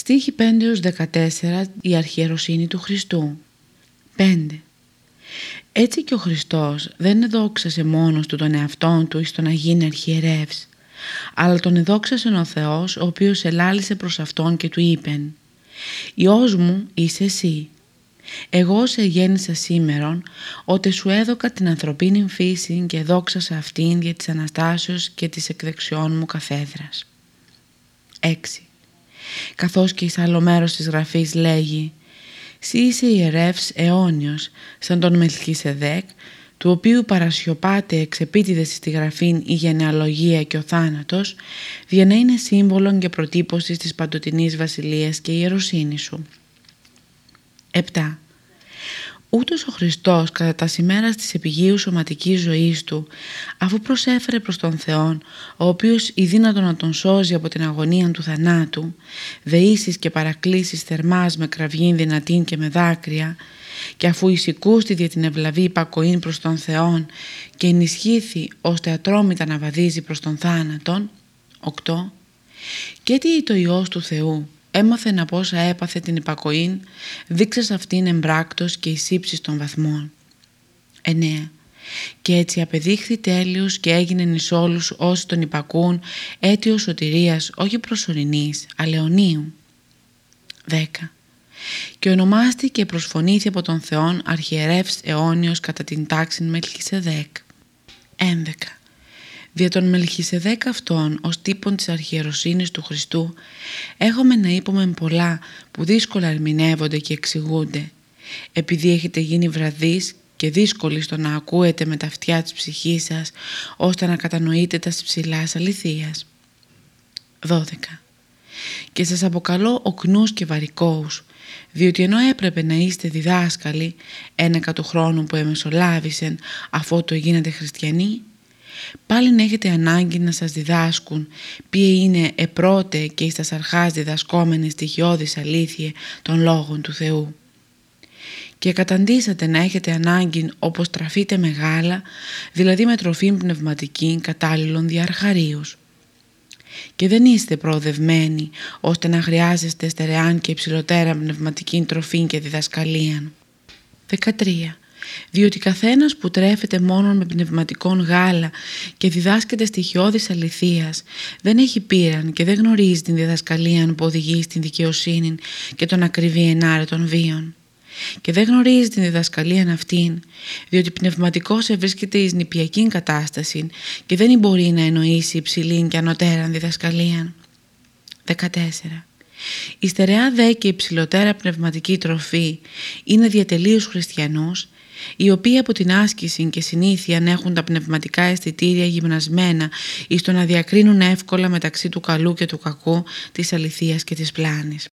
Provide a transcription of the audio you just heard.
Στίχη 5-14 η αρχιεροσύνη του Χριστού 5. Έτσι και ο Χριστός δεν εδόξασε μόνος του τον εαυτόν του εις το να γίνει αρχιερεύς, αλλά τον εδόξασε ο Θεός ο οποίος ελάλησε προς Αυτόν και του είπεν «Υιός μου είσαι εσύ, εγώ σε γέννησα σήμερον, ότι σου έδωκα την ανθρωπίνη φύση και δόξασα αυτήν για της Αναστάσεως και της εκδεξιών μου καθέδρας». 6. Καθώς και εις άλλο μέρος της γραφής λέγει «Σύ είσαι ιερεύς αιώνιος, σαν τον Μελχίσεδέκ, του οποίου παρασιωπάται εξεπίτηδες στη γραφήν η γενεαλογία και ο θάνατος, για να είναι σύμβολον και προτύπωσης της παντοτινής βασιλείας και ιεροσύνης σου». 7. Ούτως ο Χριστός κατά τα σημέρα της επιγείου σωματικής ζωής του, αφού προσέφερε προς τον Θεόν, ο οποίος η δύνατο να τον σώζει από την αγωνία του θανάτου, δεήσεις και παρακλήσεις θερμάς με κραυγήν δυνατήν και με δάκρυα, και αφού εισηκούστη δια την ευλαβή υπακοήν προς τον Θεόν και ενισχύθη ώστε ατρόμητα να βαδίζει προς τον θάνατον, 8. Και τι το Υιός του Θεού, έμαθε να πόσα έπαθε την υπακοήν, δείξας αυτήν εμπράκτος και εις των βαθμών. 9. Και έτσι απεδείχθη τέλειος και έγινε εις όλους όσοι τον υπακούν αίτιο σωτηρίας όχι προσωρινής, αλλά αιωνίου. 10. Και ονομάστηκε και προσφωνήθη από τον Θεόν αρχιερεύς αιώνιος κατά την τάξη Μελχισεδέκ. 11. Δια τον Μελχισεδέκ αυτόν ως τύπον της αρχιεροσύνης του Χριστού έχουμε να είπουμε πολλά που δύσκολα ερμηνεύονται και εξηγούνται επειδή έχετε γίνει βραδείς και δύσκολοι στο να ακούετε με τα αυτιά της ψυχής σας ώστε να κατανοείτε τα ψηλάς αληθείας. 12. Και σας αποκαλώ οκνούς και βαρικόους διότι ενώ έπρεπε να είστε διδάσκαλοι ένεκα του χρόνου που εμεσολάβησεν αφού το γίνατε χριστιανοί πάλι να έχετε ανάγκη να σας διδάσκουν ποιοι είναι επρώτε και εις τα αρχάς διδασκόμενοι στοιχειώδης αλήθεια των λόγων του Θεού. Και καταντήσατε να έχετε ανάγκη όπως τραφείτε μεγάλα, δηλαδή με τροφή πνευματική κατάλληλων διαρχαρίους. Και δεν είστε προοδευμένοι ώστε να χρειάζεστε στερεάν και υψηλότερα πνευματική τροφή και διδασκαλία. 13 διότι καθένας που τρέφεται μόνο με πνευματικόν γάλα και διδάσκεται στοιχειώδης αληθείας δεν έχει πείραν και δεν γνωρίζει την διδασκαλία που οδηγεί στην δικαιοσύνη και τον ακριβή ενάρε των βίων. Και δεν γνωρίζει την διδασκαλία αυτήν, διότι πνευματικός ευρίσκεται εις νηπιακή κατάσταση και δεν μπορεί να εννοήσει υψηλή και ανωτέραν διδασκαλία. 14. Η στερεά δε και υψηλότερα πνευματική τροφή είναι διατελείους χριστιανούς οι οποίοι από την άσκηση και συνήθεια έχουν τα πνευματικά αισθητήρια γυμνασμένα εις το να διακρίνουν εύκολα μεταξύ του καλού και του κακού, της αληθείας και της πλάνης.